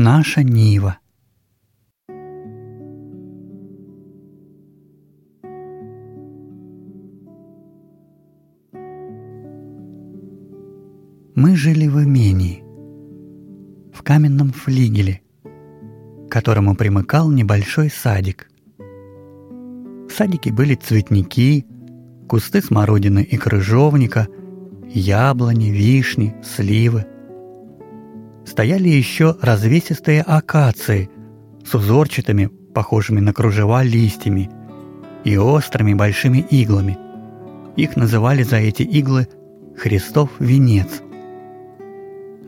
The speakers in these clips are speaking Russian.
Наша Нива. Мы жили в имении, в каменном флигеле, к которому примыкал небольшой садик. В садике были цветники, кусты смородины и крыжовника, яблони, вишни, сливы. Стояли еще развесистые акации с узорчатыми, похожими на кружева листьями и острыми большими иглами. Их называли за эти иглы «Христов венец»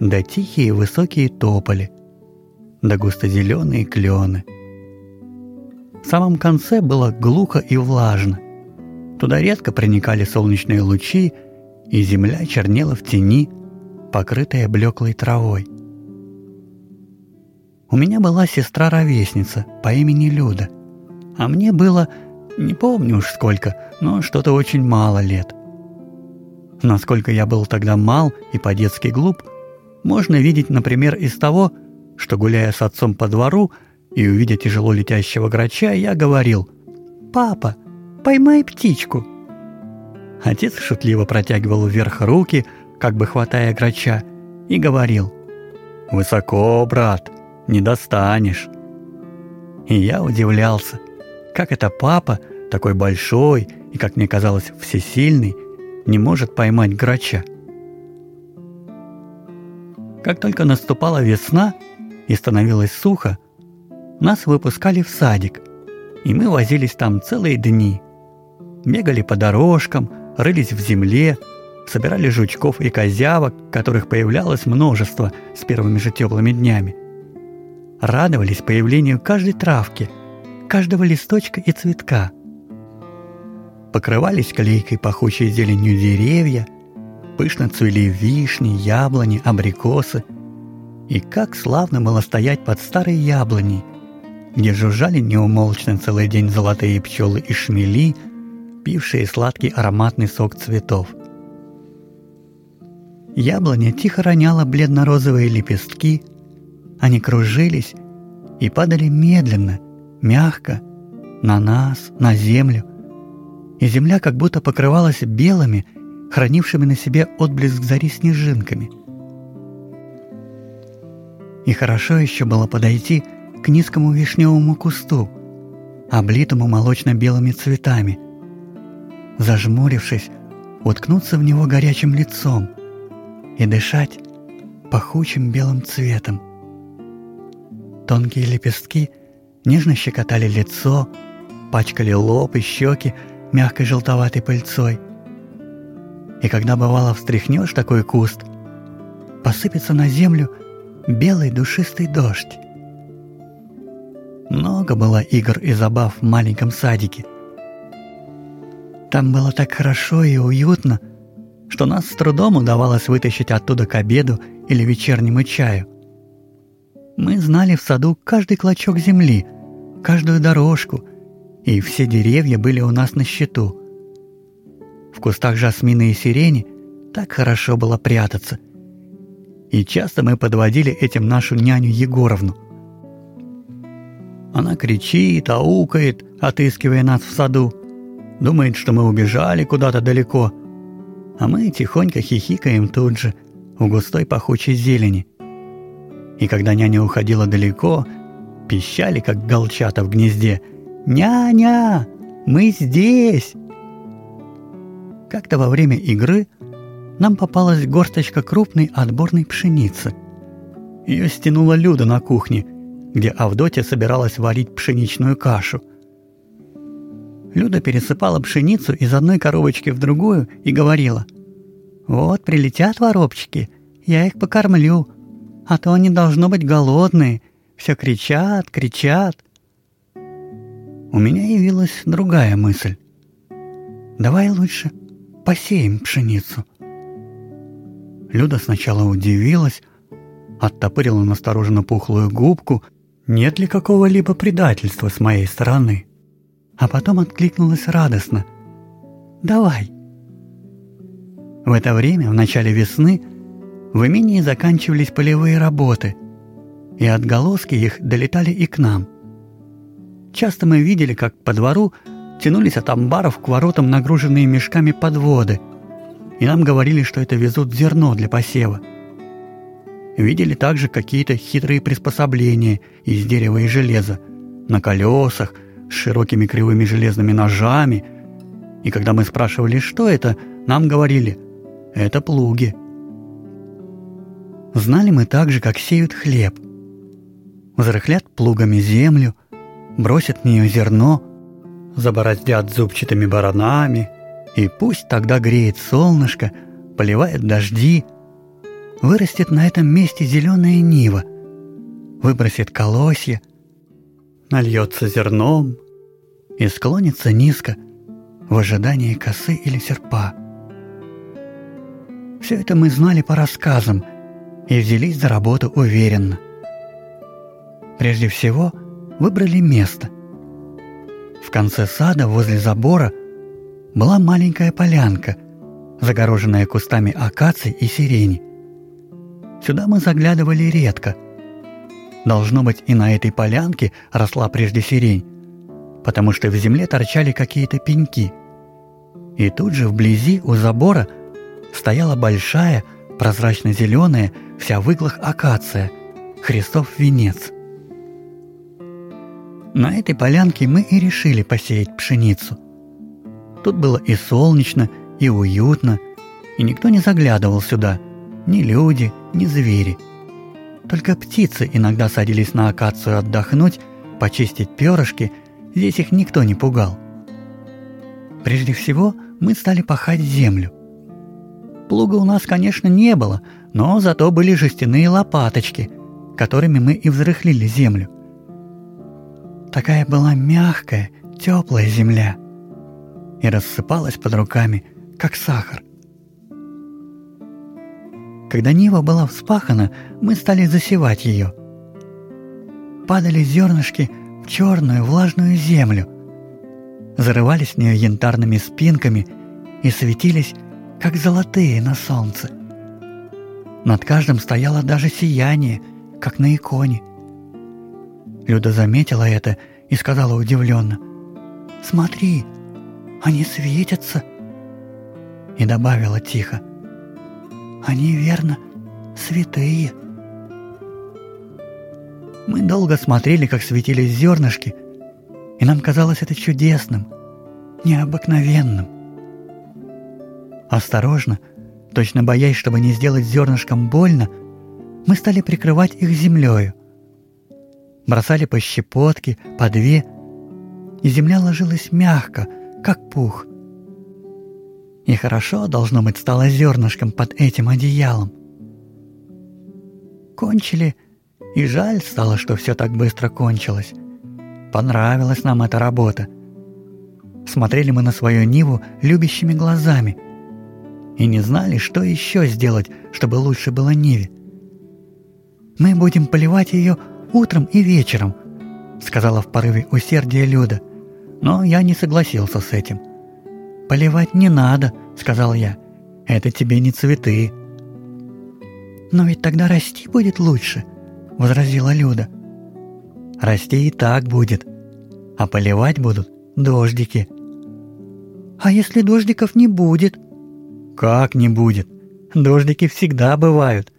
да тихие высокие тополи, да густозеленые клены. В самом конце было глухо и влажно. Туда редко проникали солнечные лучи, и земля чернела в тени, покрытая блеклой травой. У меня была сестра-ровесница по имени Люда, а мне было, не помню уж сколько, но что-то очень мало лет. Насколько я был тогда мал и по-детски глуп, можно видеть, например, из того, что, гуляя с отцом по двору и увидя тяжело летящего грача, я говорил «Папа, поймай птичку». Отец шутливо протягивал вверх руки, как бы хватая грача, и говорил «Высоко, брат, не достанешь». И я удивлялся, как это папа, такой большой и, как мне казалось, всесильный, не может поймать грача. Как только наступала весна и становилось сухо, нас выпускали в садик, и мы возились там целые дни. Бегали по дорожкам, рылись в земле, собирали жучков и козявок, которых появлялось множество с первыми же теплыми днями. Радовались появлению каждой травки, каждого листочка и цветка. Покрывались клейкой пахучей зеленью деревья – Пышно цвели вишни, яблони, абрикосы. И как славно было стоять под старой яблоней, где жужжали неумолчно целый день золотые пчелы и шмели, пившие сладкий ароматный сок цветов. Яблоня тихо роняла бледно-розовые лепестки, они кружились и падали медленно, мягко, на нас, на землю, и земля как будто покрывалась белыми, хранившими на себе отблеск зари снежинками. И хорошо еще было подойти к низкому вишневому кусту, облитому молочно-белыми цветами, зажмурившись, уткнуться в него горячим лицом и дышать пахучим белым цветом. Тонкие лепестки нежно щекотали лицо, пачкали лоб и щеки мягкой желтоватой пыльцой – и когда бывало встряхнешь такой куст, посыпется на землю белый душистый дождь. Много было игр и забав в маленьком садике. Там было так хорошо и уютно, что нас с трудом удавалось вытащить оттуда к обеду или вечернему чаю. Мы знали в саду каждый клочок земли, каждую дорожку, и все деревья были у нас на счету – в кустах жасмина и сирени так хорошо было прятаться. И часто мы подводили этим нашу няню Егоровну. Она кричит, аукает, отыскивая нас в саду. Думает, что мы убежали куда-то далеко. А мы тихонько хихикаем тут же, у густой пахучей зелени. И когда няня уходила далеко, пищали, как голчата в гнезде. «Няня! Мы здесь!» Как-то во время игры нам попалась горсточка крупной отборной пшеницы. Ее стянула Люда на кухне, где Авдотья собиралась варить пшеничную кашу. Люда пересыпала пшеницу из одной коробочки в другую и говорила, «Вот прилетят воробчики, я их покормлю, а то они должно быть голодные, все кричат, кричат». У меня явилась другая мысль. «Давай лучше посеем пшеницу». Люда сначала удивилась, оттопырила настороженно пухлую губку, нет ли какого-либо предательства с моей стороны, а потом откликнулась радостно. «Давай». В это время, в начале весны, в имении заканчивались полевые работы, и отголоски их долетали и к нам. Часто мы видели, как по двору тянулись от амбаров к воротам нагруженные мешками подводы, и нам говорили, что это везут зерно для посева. Видели также какие-то хитрые приспособления из дерева и железа, на колесах, с широкими кривыми железными ножами. И когда мы спрашивали, что это, нам говорили «это плуги». Знали мы также, как сеют хлеб. Взрыхлят плугами землю, бросят в нее зерно, забороздят зубчатыми баранами, и пусть тогда греет солнышко, поливает дожди, вырастет на этом месте зеленая нива, выбросит колосья, нальется зерном и склонится низко в ожидании косы или серпа. Все это мы знали по рассказам и взялись за работу уверенно. Прежде всего выбрали место. В конце сада возле забора была маленькая полянка, загороженная кустами акаций и сирени. Сюда мы заглядывали редко – Должно быть, и на этой полянке росла прежде сирень, потому что в земле торчали какие-то пеньки. И тут же вблизи у забора стояла большая, прозрачно-зеленая, вся в акация, Христов венец. На этой полянке мы и решили посеять пшеницу. Тут было и солнечно, и уютно, и никто не заглядывал сюда, ни люди, ни звери – только птицы иногда садились на акацию отдохнуть, почистить перышки, здесь их никто не пугал. Прежде всего, мы стали пахать землю. Плуга у нас, конечно, не было, но зато были жестяные лопаточки, которыми мы и взрыхлили землю. Такая была мягкая, теплая земля и рассыпалась под руками, как сахар. Когда Нива была вспахана, мы стали засевать ее. Падали зернышки в черную влажную землю, зарывались в нее янтарными спинками и светились, как золотые на солнце. Над каждым стояло даже сияние, как на иконе. Люда заметила это и сказала удивленно, «Смотри, они светятся!» И добавила тихо, они, верно, святые. Мы долго смотрели, как светились зернышки, и нам казалось это чудесным, необыкновенным. Осторожно, точно боясь, чтобы не сделать зернышкам больно, мы стали прикрывать их землею. Бросали по щепотке, по две, и земля ложилась мягко, как пух. И хорошо, должно быть, стало зернышком под этим одеялом. Кончили, и жаль стало, что все так быстро кончилось. Понравилась нам эта работа. Смотрели мы на свою Ниву любящими глазами и не знали, что еще сделать, чтобы лучше было Ниве. «Мы будем поливать ее утром и вечером», — сказала в порыве усердия Люда, но я не согласился с этим — «Поливать не надо», — сказал я. «Это тебе не цветы». «Но ведь тогда расти будет лучше», — возразила Люда. «Расти и так будет, а поливать будут дождики». «А если дождиков не будет?» «Как не будет? Дождики всегда бывают».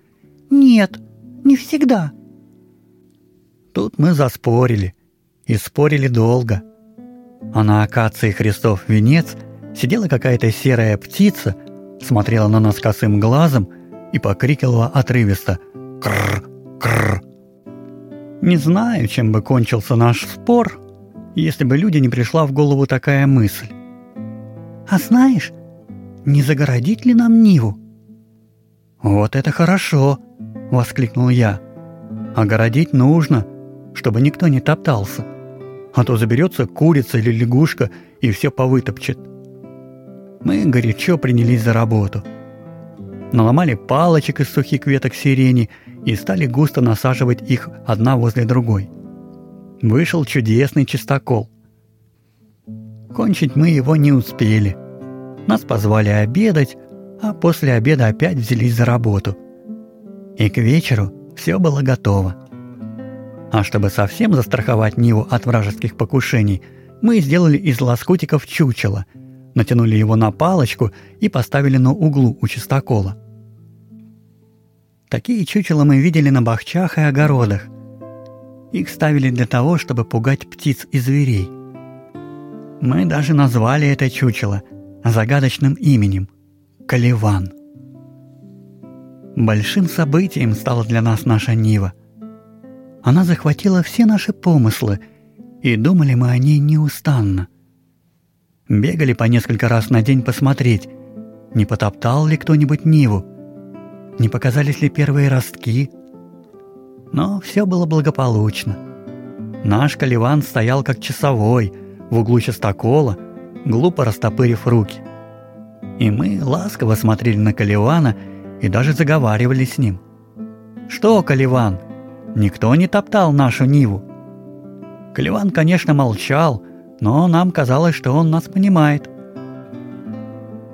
«Нет, не всегда». Тут мы заспорили, и спорили долго. А на акации Христов венец — Сидела какая-то серая птица, смотрела на нас косым глазом и покрикивала отрывисто «Кррр! Кррр!». Не знаю, чем бы кончился наш спор, если бы люди не пришла в голову такая мысль. «А знаешь, не загородить ли нам Ниву?» «Вот это хорошо!» — воскликнул я. «Огородить нужно, чтобы никто не топтался, а то заберется курица или лягушка и все повытопчет мы горячо принялись за работу. Наломали палочек из сухих веток сирени и стали густо насаживать их одна возле другой. Вышел чудесный чистокол. Кончить мы его не успели. Нас позвали обедать, а после обеда опять взялись за работу. И к вечеру все было готово. А чтобы совсем застраховать Ниву от вражеских покушений, мы сделали из лоскутиков чучело, натянули его на палочку и поставили на углу у чистокола. Такие чучела мы видели на бахчах и огородах. Их ставили для того, чтобы пугать птиц и зверей. Мы даже назвали это чучело загадочным именем – Каливан. Большим событием стала для нас наша Нива. Она захватила все наши помыслы, и думали мы о ней неустанно. Бегали по несколько раз на день посмотреть, не потоптал ли кто-нибудь Ниву, не показались ли первые ростки. Но все было благополучно. Наш Каливан стоял как часовой в углу частокола, глупо растопырив руки. И мы ласково смотрели на Каливана и даже заговаривали с ним. «Что, Каливан, никто не топтал нашу Ниву?» Каливан, конечно, молчал, но нам казалось, что он нас понимает.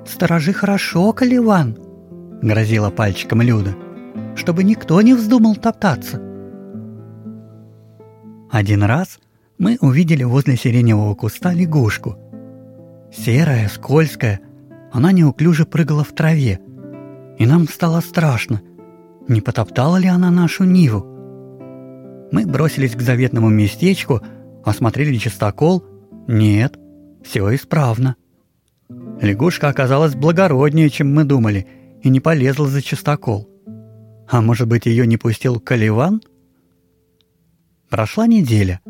«Сторожи хорошо, Каливан», — грозила пальчиком Люда, «чтобы никто не вздумал топтаться». Один раз мы увидели возле сиреневого куста лягушку. Серая, скользкая, она неуклюже прыгала в траве, и нам стало страшно, не потоптала ли она нашу Ниву. Мы бросились к заветному местечку, осмотрели чистокол. Нет, все исправно. Лягушка оказалась благороднее, чем мы думали, и не полезла за чистокол. А может быть, ее не пустил Каливан? Прошла неделя.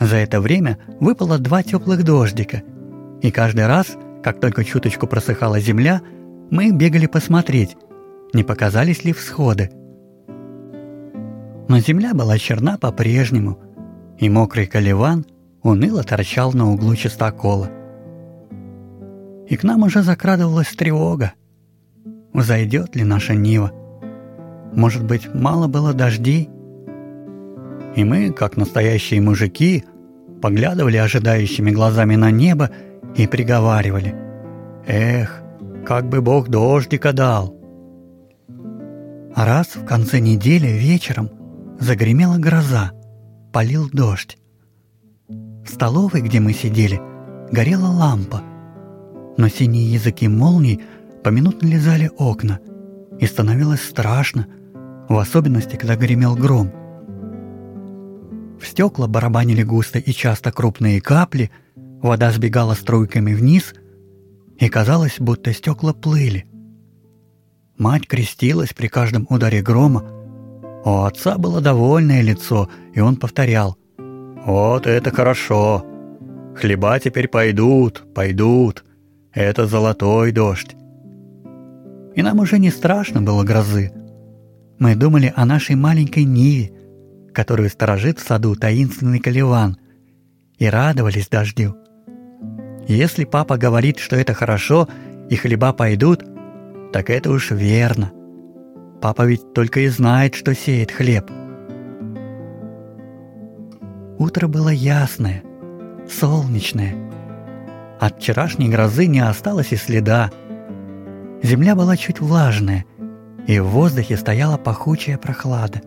За это время выпало два теплых дождика, и каждый раз, как только чуточку просыхала земля, мы бегали посмотреть, не показались ли всходы. Но земля была черна по-прежнему, и мокрый колеван уныло торчал на углу чистокола. И к нам уже закрадывалась тревога. Зайдет ли наша Нива? Может быть, мало было дождей? И мы, как настоящие мужики, поглядывали ожидающими глазами на небо и приговаривали. «Эх, как бы Бог дождика дал!» А раз в конце недели вечером загремела гроза, полил дождь. В столовой, где мы сидели, горела лампа, но синие языки молний поминутно лизали окна, и становилось страшно, в особенности, когда гремел гром. В стекла барабанили густо и часто крупные капли, вода сбегала струйками вниз, и казалось, будто стекла плыли – Мать крестилась при каждом ударе грома. У отца было довольное лицо, и он повторял. «Вот это хорошо! Хлеба теперь пойдут, пойдут. Это золотой дождь!» И нам уже не страшно было грозы. Мы думали о нашей маленькой Ниве, которую сторожит в саду таинственный Каливан, и радовались дождю. Если папа говорит, что это хорошо, и хлеба пойдут – так это уж верно. Папа ведь только и знает, что сеет хлеб. Утро было ясное, солнечное. От вчерашней грозы не осталось и следа. Земля была чуть влажная, и в воздухе стояла пахучая прохлада.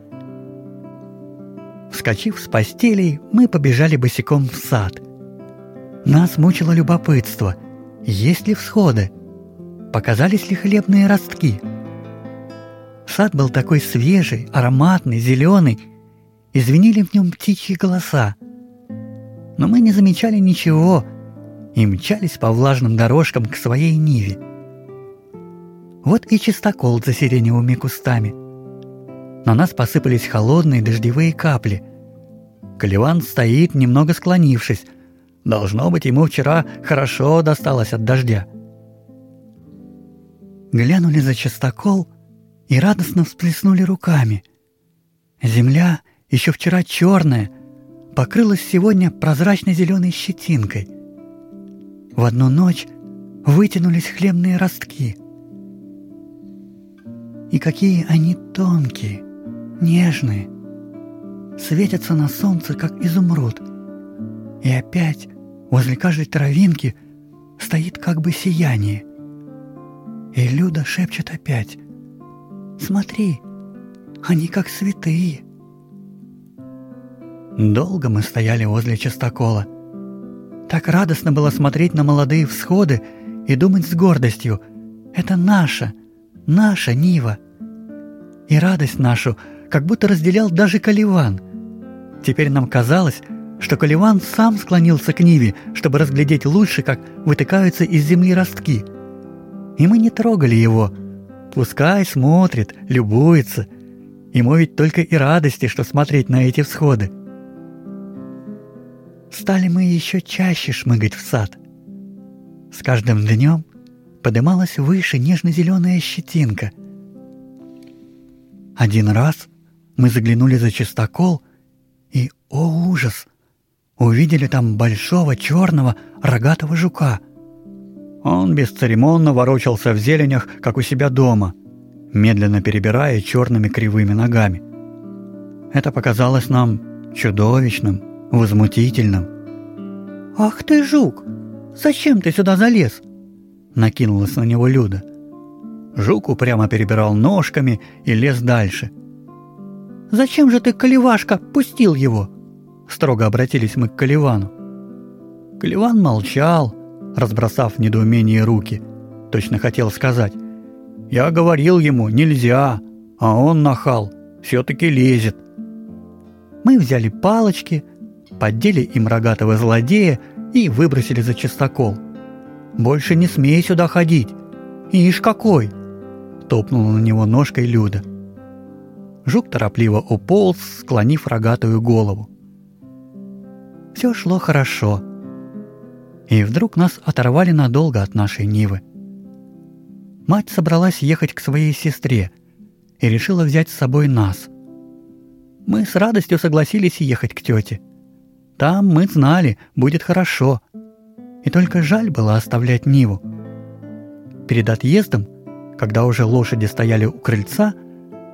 Вскочив с постелей, мы побежали босиком в сад. Нас мучило любопытство, есть ли всходы – показались ли хлебные ростки. Сад был такой свежий, ароматный, зеленый, и в нем птичьи голоса. Но мы не замечали ничего и мчались по влажным дорожкам к своей Ниве. Вот и чистокол за сиреневыми кустами. На нас посыпались холодные дождевые капли. Каливан стоит, немного склонившись. Должно быть, ему вчера хорошо досталось от дождя глянули за частокол и радостно всплеснули руками. Земля, еще вчера черная, покрылась сегодня прозрачной зеленой щетинкой. В одну ночь вытянулись хлебные ростки. И какие они тонкие, нежные, светятся на солнце, как изумруд. И опять возле каждой травинки стоит как бы сияние – и Люда шепчет опять. «Смотри, они как святые». Долго мы стояли возле частокола. Так радостно было смотреть на молодые всходы и думать с гордостью «Это наша, наша Нива». И радость нашу как будто разделял даже Каливан. Теперь нам казалось, что Каливан сам склонился к Ниве, чтобы разглядеть лучше, как вытыкаются из земли ростки. И мы не трогали его. Пускай смотрит, любуется. Ему ведь только и радости, что смотреть на эти всходы. Стали мы еще чаще шмыгать в сад. С каждым днем подымалась выше нежно-зеленая щетинка. Один раз мы заглянули за чистокол и, о ужас, увидели там большого черного рогатого жука. Он бесцеремонно ворочался в зеленях, как у себя дома, медленно перебирая черными кривыми ногами. Это показалось нам чудовищным, возмутительным. «Ах ты, жук! Зачем ты сюда залез?» Накинулась на него Люда. Жук упрямо перебирал ножками и лез дальше. «Зачем же ты, Каливашка, пустил его?» Строго обратились мы к Каливану. Каливан молчал, разбросав в недоумении руки. Точно хотел сказать. «Я говорил ему, нельзя, а он нахал, все-таки лезет». Мы взяли палочки, поддели им рогатого злодея и выбросили за чистокол. «Больше не смей сюда ходить! Ишь какой!» Топнула на него ножкой Люда. Жук торопливо уполз, склонив рогатую голову. Все шло хорошо. И вдруг нас оторвали надолго от нашей Нивы. Мать собралась ехать к своей сестре и решила взять с собой нас. Мы с радостью согласились ехать к тете. Там мы знали, будет хорошо. И только жаль было оставлять Ниву. Перед отъездом, когда уже лошади стояли у крыльца,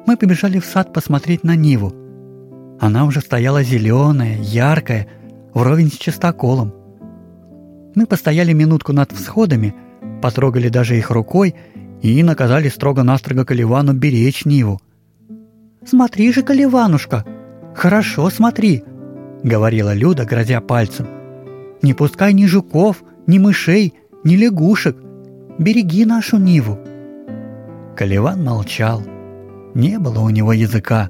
мы побежали в сад посмотреть на Ниву. Она уже стояла зеленая, яркая, вровень с чистоколом. Мы постояли минутку над всходами, потрогали даже их рукой и наказали строго-настрого Каливану беречь Ниву. «Смотри же, Каливанушка! Хорошо смотри!» — говорила Люда, грозя пальцем. «Не пускай ни жуков, ни мышей, ни лягушек. Береги нашу Ниву!» Каливан молчал. Не было у него языка,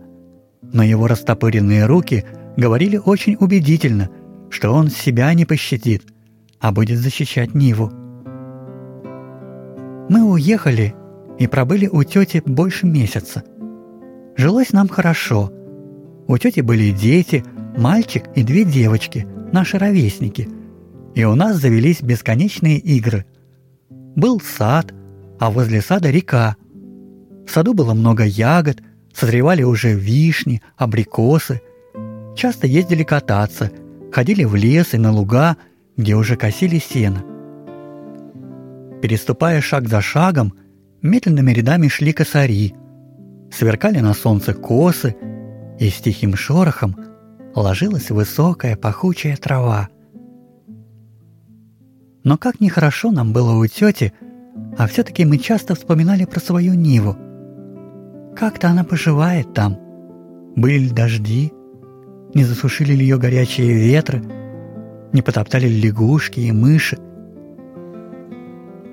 но его растопыренные руки говорили очень убедительно — что он себя не пощадит, а будет защищать Ниву. Мы уехали и пробыли у тети больше месяца. Жилось нам хорошо. У тети были дети, мальчик и две девочки, наши ровесники. И у нас завелись бесконечные игры. Был сад, а возле сада река. В саду было много ягод, созревали уже вишни, абрикосы. Часто ездили кататься – ходили в лес и на луга, где уже косили сено. Переступая шаг за шагом, медленными рядами шли косари, сверкали на солнце косы, и с тихим шорохом ложилась высокая пахучая трава. Но как нехорошо нам было у тети, а все-таки мы часто вспоминали про свою Ниву. Как-то она поживает там. Были ли дожди, не засушили ли ее горячие ветры, не потоптали ли лягушки и мыши.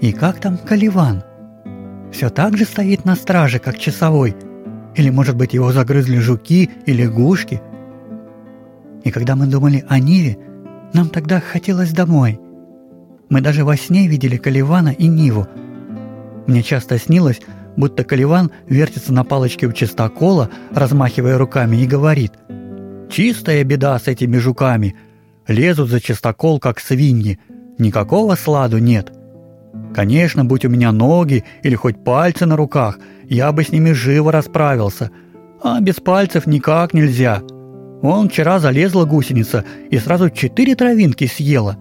И как там Каливан? Все так же стоит на страже, как часовой, или, может быть, его загрызли жуки и лягушки? И когда мы думали о Ниве, нам тогда хотелось домой. Мы даже во сне видели Каливана и Ниву. Мне часто снилось, будто Каливан вертится на палочке у чистокола, размахивая руками, и говорит – Чистая беда с этими жуками. Лезут за чистокол, как свиньи. Никакого сладу нет. Конечно, будь у меня ноги или хоть пальцы на руках, я бы с ними живо расправился. А без пальцев никак нельзя. Он вчера залезла гусеница и сразу четыре травинки съела.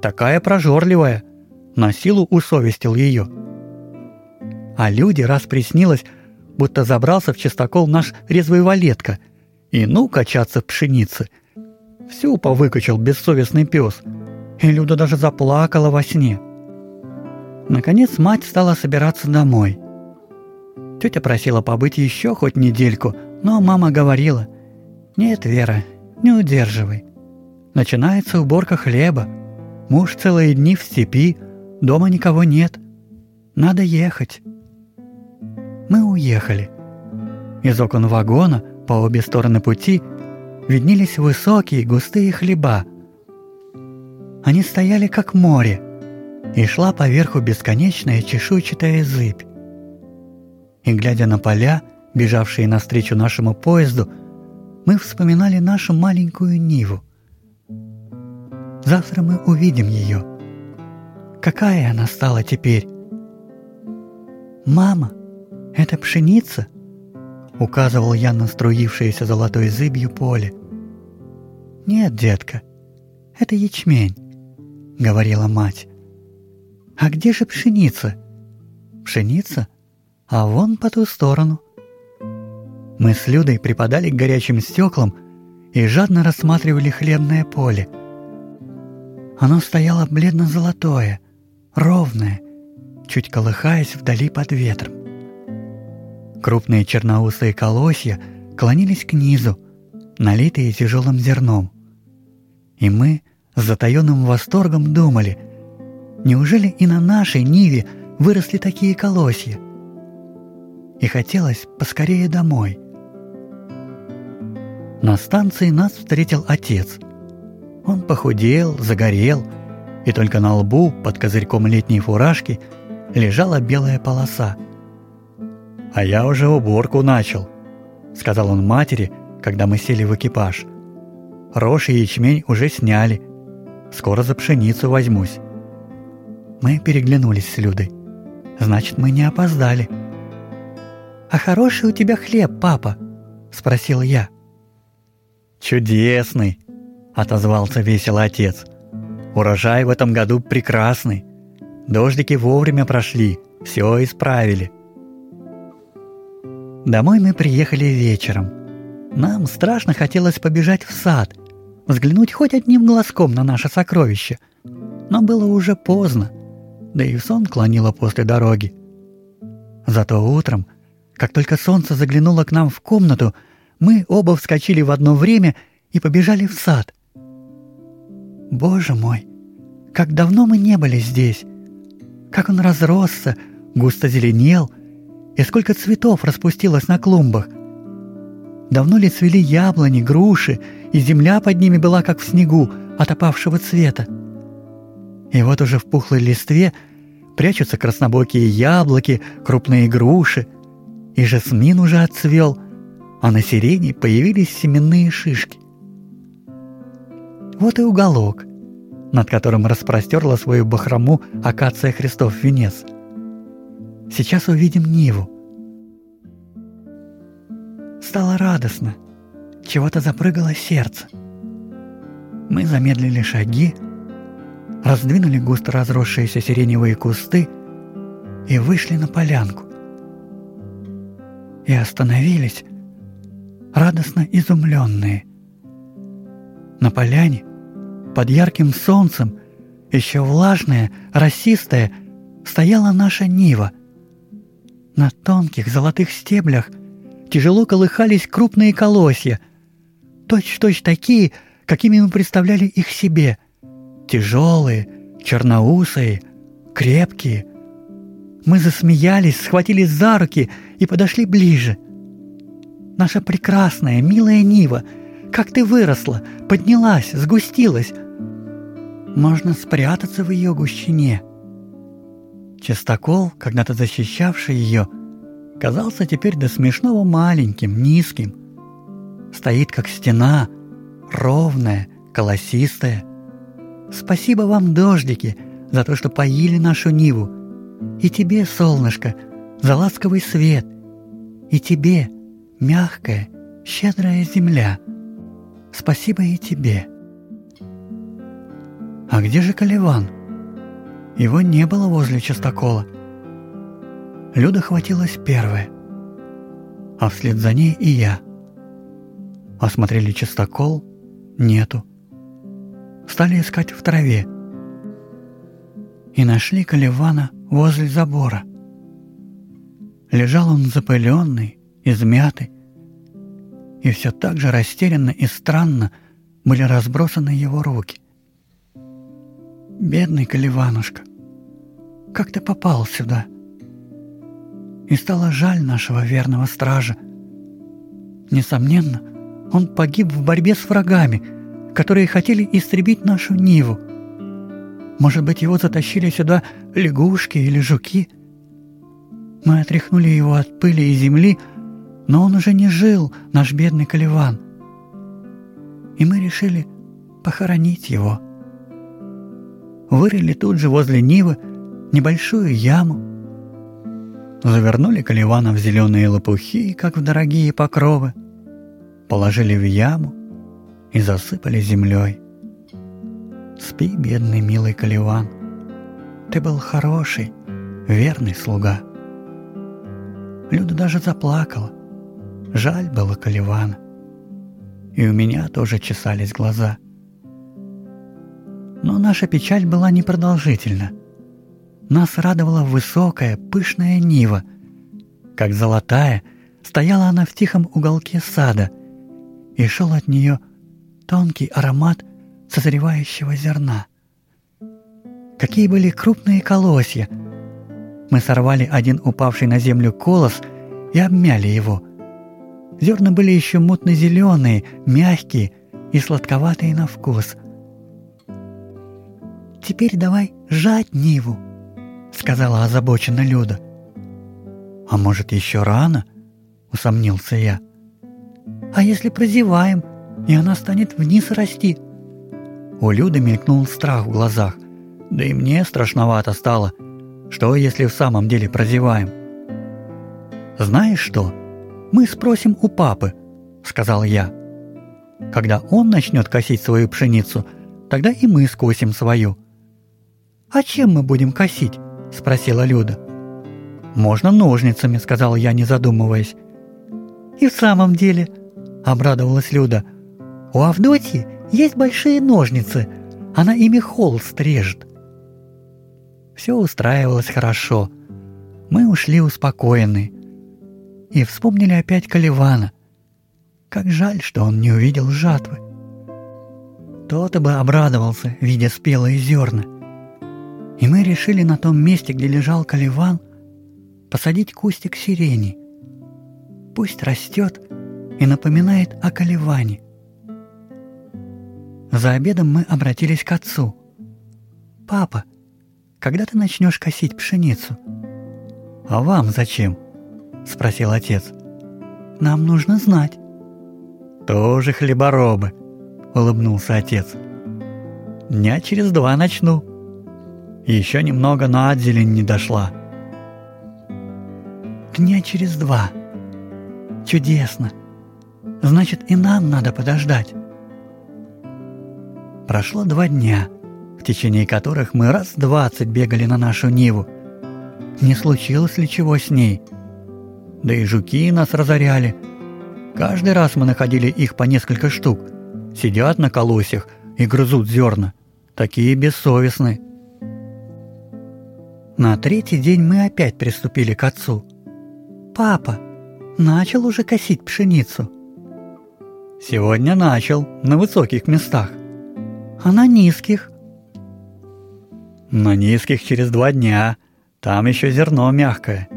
Такая прожорливая. На силу усовестил ее. А люди раз приснилось, будто забрался в чистокол наш резвый валетка – и ну качаться в пшенице. Всю повыкачал бессовестный пес. И Люда даже заплакала во сне. Наконец мать стала собираться домой. Тетя просила побыть еще хоть недельку, но мама говорила, «Нет, Вера, Не удерживай. Начинается уборка хлеба. Муж целые дни в степи, дома никого нет. Надо ехать. Мы уехали. Из окон вагона по обе стороны пути виднелись высокие густые хлеба. Они стояли как море, и шла поверху бесконечная чешуйчатая зыбь. И глядя на поля, бежавшие навстречу нашему поезду, мы вспоминали нашу маленькую Ниву. Завтра мы увидим ее. Какая она стала теперь? «Мама, это пшеница?» — указывал я на струившееся золотой зыбью поле. «Нет, детка, это ячмень», — говорила мать. «А где же пшеница?» «Пшеница? А вон по ту сторону», мы с Людой припадали к горячим стеклам и жадно рассматривали хлебное поле. Оно стояло бледно-золотое, ровное, чуть колыхаясь вдали под ветром. Крупные черноусые колосья клонились к низу, налитые тяжелым зерном. И мы с затаенным восторгом думали, неужели и на нашей Ниве выросли такие колосья? И хотелось поскорее домой — на станции нас встретил отец. Он похудел, загорел, и только на лбу под козырьком летней фуражки лежала белая полоса. «А я уже уборку начал», — сказал он матери, когда мы сели в экипаж. «Рожь и ячмень уже сняли. Скоро за пшеницу возьмусь». Мы переглянулись с Людой. Значит, мы не опоздали. «А хороший у тебя хлеб, папа?» — спросил я. «Чудесный!» – отозвался весело отец. «Урожай в этом году прекрасный. Дождики вовремя прошли, все исправили». Домой мы приехали вечером. Нам страшно хотелось побежать в сад, взглянуть хоть одним глазком на наше сокровище. Но было уже поздно, да и сон клонило после дороги. Зато утром, как только солнце заглянуло к нам в комнату – мы оба вскочили в одно время и побежали в сад. Боже мой, как давно мы не были здесь! Как он разросся, густо зеленел, и сколько цветов распустилось на клумбах! Давно ли цвели яблони, груши, и земля под ними была как в снегу от опавшего цвета? И вот уже в пухлой листве прячутся краснобокие яблоки, крупные груши, и жасмин уже отцвел — а на сирене появились семенные шишки. Вот и уголок, над которым распростерла свою бахрому акация Христов венец. Сейчас увидим Ниву. Стало радостно, чего-то запрыгало сердце. Мы замедлили шаги, раздвинули густо разросшиеся сиреневые кусты и вышли на полянку. И остановились, радостно изумленные. На поляне, под ярким солнцем, еще влажная, росистая, стояла наша Нива. На тонких золотых стеблях тяжело колыхались крупные колосья, точь-точь такие, какими мы представляли их себе. Тяжелые, черноусые, крепкие. Мы засмеялись, схватились за руки и подошли ближе — наша прекрасная, милая Нива, как ты выросла, поднялась, сгустилась. Можно спрятаться в ее гущине. Частокол, когда-то защищавший ее, казался теперь до смешного маленьким, низким. Стоит как стена, ровная, колосистая. Спасибо вам, дождики, за то, что поили нашу Ниву. И тебе, солнышко, за ласковый свет. И тебе, мягкая, щедрая земля. Спасибо и тебе. А где же Каливан? Его не было возле частокола. Люда хватилась первая, а вслед за ней и я. Осмотрели частокол, нету. Стали искать в траве. И нашли Каливана возле забора. Лежал он запыленный, измятый, и все так же растерянно и странно были разбросаны его руки. «Бедный Каливанушка, как ты попал сюда?» И стало жаль нашего верного стража. Несомненно, он погиб в борьбе с врагами, которые хотели истребить нашу Ниву. Может быть, его затащили сюда лягушки или жуки? Мы отряхнули его от пыли и земли, но он уже не жил, наш бедный Каливан. И мы решили похоронить его. Вырыли тут же возле Нивы небольшую яму, завернули Каливана в зеленые лопухи, как в дорогие покровы, положили в яму и засыпали землей. Спи, бедный милый Каливан, ты был хороший, верный слуга. Люда даже заплакала. Жаль было Каливана. И у меня тоже чесались глаза. Но наша печаль была непродолжительна. Нас радовала высокая, пышная нива. Как золотая, стояла она в тихом уголке сада, и шел от нее тонкий аромат созревающего зерна. Какие были крупные колосья! Мы сорвали один упавший на землю колос и обмяли его. Зерна были еще мутно-зеленые, мягкие и сладковатые на вкус. «Теперь давай жать Ниву», — сказала озабоченно Люда. «А может, еще рано?» — усомнился я. «А если прозеваем, и она станет вниз расти?» У Люды мелькнул страх в глазах, да и мне страшновато стало. Что, если в самом деле прозеваем? «Знаешь что? Мы спросим у папы», — сказал я. «Когда он начнет косить свою пшеницу, тогда и мы скосим свою». «А чем мы будем косить?» — спросила Люда. «Можно ножницами», — сказал я, не задумываясь. «И в самом деле», — обрадовалась Люда, — «у Авдотьи есть большие ножницы, она ими холст режет». Все устраивалось хорошо. Мы ушли успокоенные. И вспомнили опять Каливана. Как жаль, что он не увидел жатвы. Тот бы обрадовался, видя спелые зерна. И мы решили на том месте, где лежал Каливан, посадить кустик сирени. Пусть растет и напоминает о Каливане. За обедом мы обратились к отцу. «Папа, когда ты начнешь косить пшеницу?» «А вам зачем?» — спросил отец. «Нам нужно знать». «Тоже хлеборобы», — улыбнулся отец. «Дня через два начну. Еще немного, но от не дошла». «Дня через два. Чудесно. Значит, и нам надо подождать». Прошло два дня — в течение которых мы раз двадцать бегали на нашу Ниву. Не случилось ли чего с ней? Да и жуки нас разоряли. Каждый раз мы находили их по несколько штук. Сидят на колосьях и грызут зерна. Такие бессовестные. На третий день мы опять приступили к отцу. «Папа, начал уже косить пшеницу?» «Сегодня начал, на высоких местах». «А на низких?» На низких через два дня. Там еще зерно мягкое.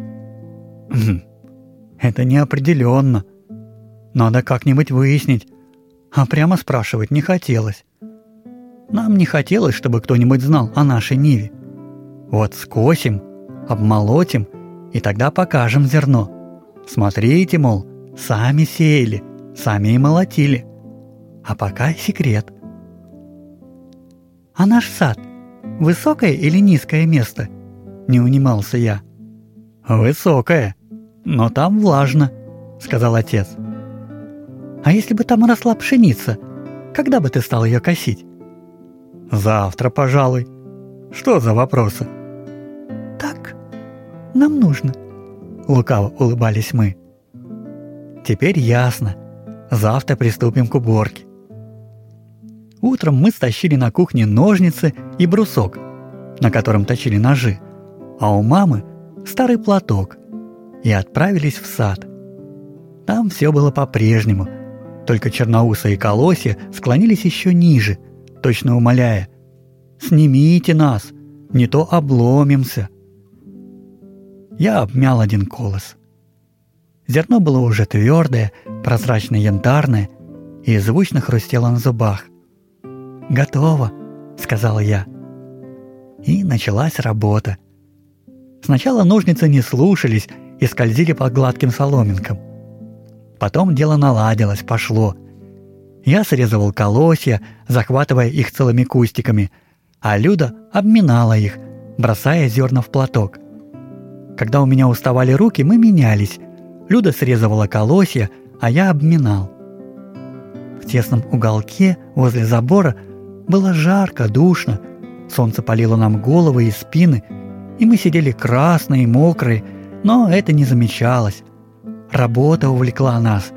Это неопределенно. Надо как-нибудь выяснить. А прямо спрашивать не хотелось. Нам не хотелось, чтобы кто-нибудь знал о нашей Ниве. Вот скосим, обмолотим, и тогда покажем зерно. Смотрите, мол, сами сеяли, сами и молотили. А пока секрет. А наш сад – Высокое или низкое место?» – не унимался я. «Высокое, но там влажно», – сказал отец. «А если бы там росла пшеница, когда бы ты стал ее косить?» «Завтра, пожалуй. Что за вопросы?» «Так, нам нужно», – лукаво улыбались мы. «Теперь ясно. Завтра приступим к уборке. Утром мы стащили на кухне ножницы и брусок, на котором точили ножи, а у мамы старый платок, и отправились в сад. Там все было по-прежнему. Только черноуса и колосья склонились еще ниже, точно умоляя «Снимите нас, не то обломимся». Я обмял один колос. Зерно было уже твердое, прозрачно-янтарное и звучно хрустело на зубах. «Готово», — сказал я. И началась работа. Сначала ножницы не слушались и скользили по гладким соломинкам. Потом дело наладилось, пошло. Я срезывал колосья, захватывая их целыми кустиками, а Люда обминала их, бросая зерна в платок. Когда у меня уставали руки, мы менялись. Люда срезывала колосья, а я обминал. В тесном уголке возле забора было жарко, душно. Солнце палило нам головы и спины, и мы сидели красные, мокрые, но это не замечалось. Работа увлекла нас,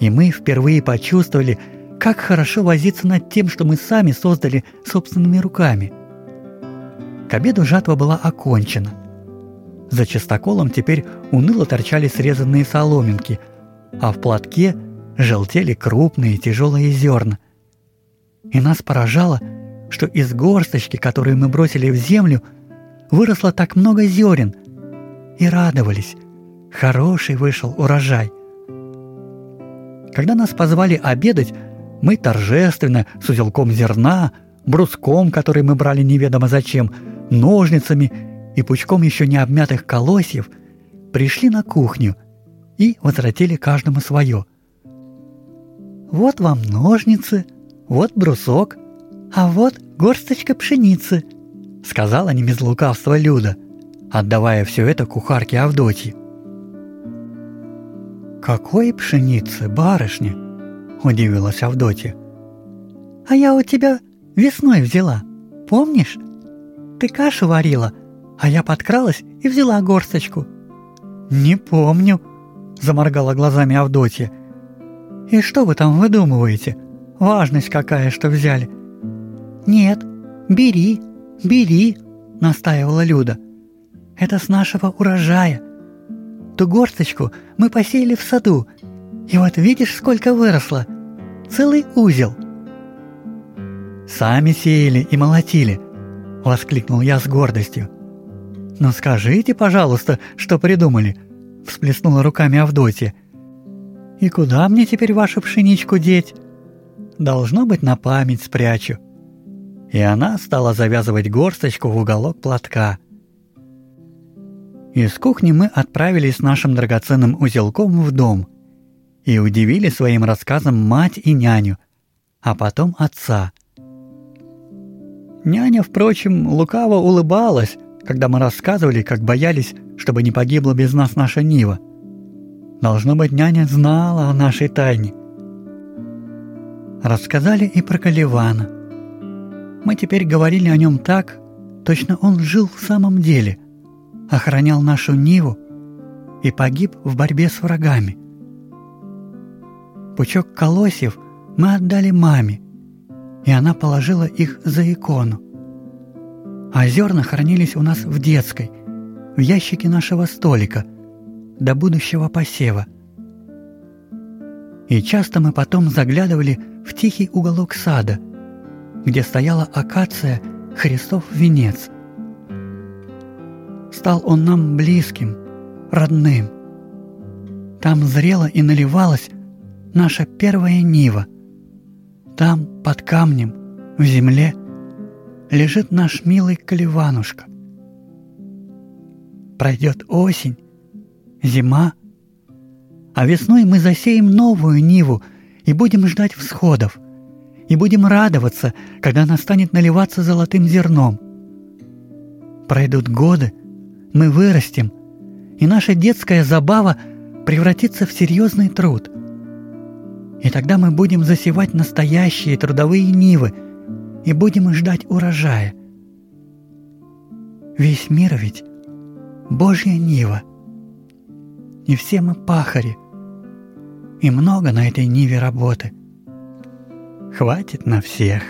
и мы впервые почувствовали, как хорошо возиться над тем, что мы сами создали собственными руками. К обеду жатва была окончена. За частоколом теперь уныло торчали срезанные соломинки, а в платке желтели крупные тяжелые зерна. И нас поражало, что из горсточки, которую мы бросили в землю, выросло так много зерен, и радовались. Хороший вышел урожай. Когда нас позвали обедать, мы торжественно, с узелком зерна, бруском, который мы брали неведомо зачем, ножницами и пучком еще не обмятых колосьев, пришли на кухню и возвратили каждому свое. «Вот вам ножницы, вот брусок, а вот горсточка пшеницы», — сказала не без лукавства Люда, отдавая все это кухарке Авдотье. «Какой пшеницы, барышня?» – удивилась Авдотья. «А я у тебя весной взяла, помнишь? Ты кашу варила, а я подкралась и взяла горсточку». «Не помню», – заморгала глазами Авдотья. «И что вы там выдумываете? Важность какая, что взяли». «Нет, бери, бери», – настаивала Люда. «Это с нашего урожая. Ту горсточку мы посеяли в саду, и вот видишь, сколько выросло. Целый узел». «Сами сеяли и молотили», — воскликнул я с гордостью. «Но скажите, пожалуйста, что придумали?» — всплеснула руками Авдотья. «И куда мне теперь вашу пшеничку деть? Должно быть, на память спрячу». И она стала завязывать горсточку в уголок платка. Из кухни мы отправились с нашим драгоценным узелком в дом и удивили своим рассказом мать и няню, а потом отца. Няня, впрочем, лукаво улыбалась, когда мы рассказывали, как боялись, чтобы не погибла без нас наша Нива. Должно быть, няня знала о нашей тайне. Рассказали и про Каливана. Мы теперь говорили о нем так, точно он жил в самом деле, охранял нашу Ниву и погиб в борьбе с врагами. Пучок колосьев мы отдали маме, и она положила их за икону. А зерна хранились у нас в детской, в ящике нашего столика, до будущего посева. И часто мы потом заглядывали в тихий уголок сада, где стояла акация Христов венец. Стал он нам близким, родным. Там зрела и наливалась наша первая Нива. Там, под камнем, в земле, лежит наш милый Каливанушка. Пройдет осень, зима, а весной мы засеем новую Ниву и будем ждать всходов, и будем радоваться, когда она станет наливаться золотым зерном. Пройдут годы, мы вырастем, и наша детская забава превратится в серьезный труд – и тогда мы будем засевать настоящие трудовые нивы и будем ждать урожая. Весь мир ведь Божья нива. И все мы пахари. И много на этой ниве работы. Хватит на всех.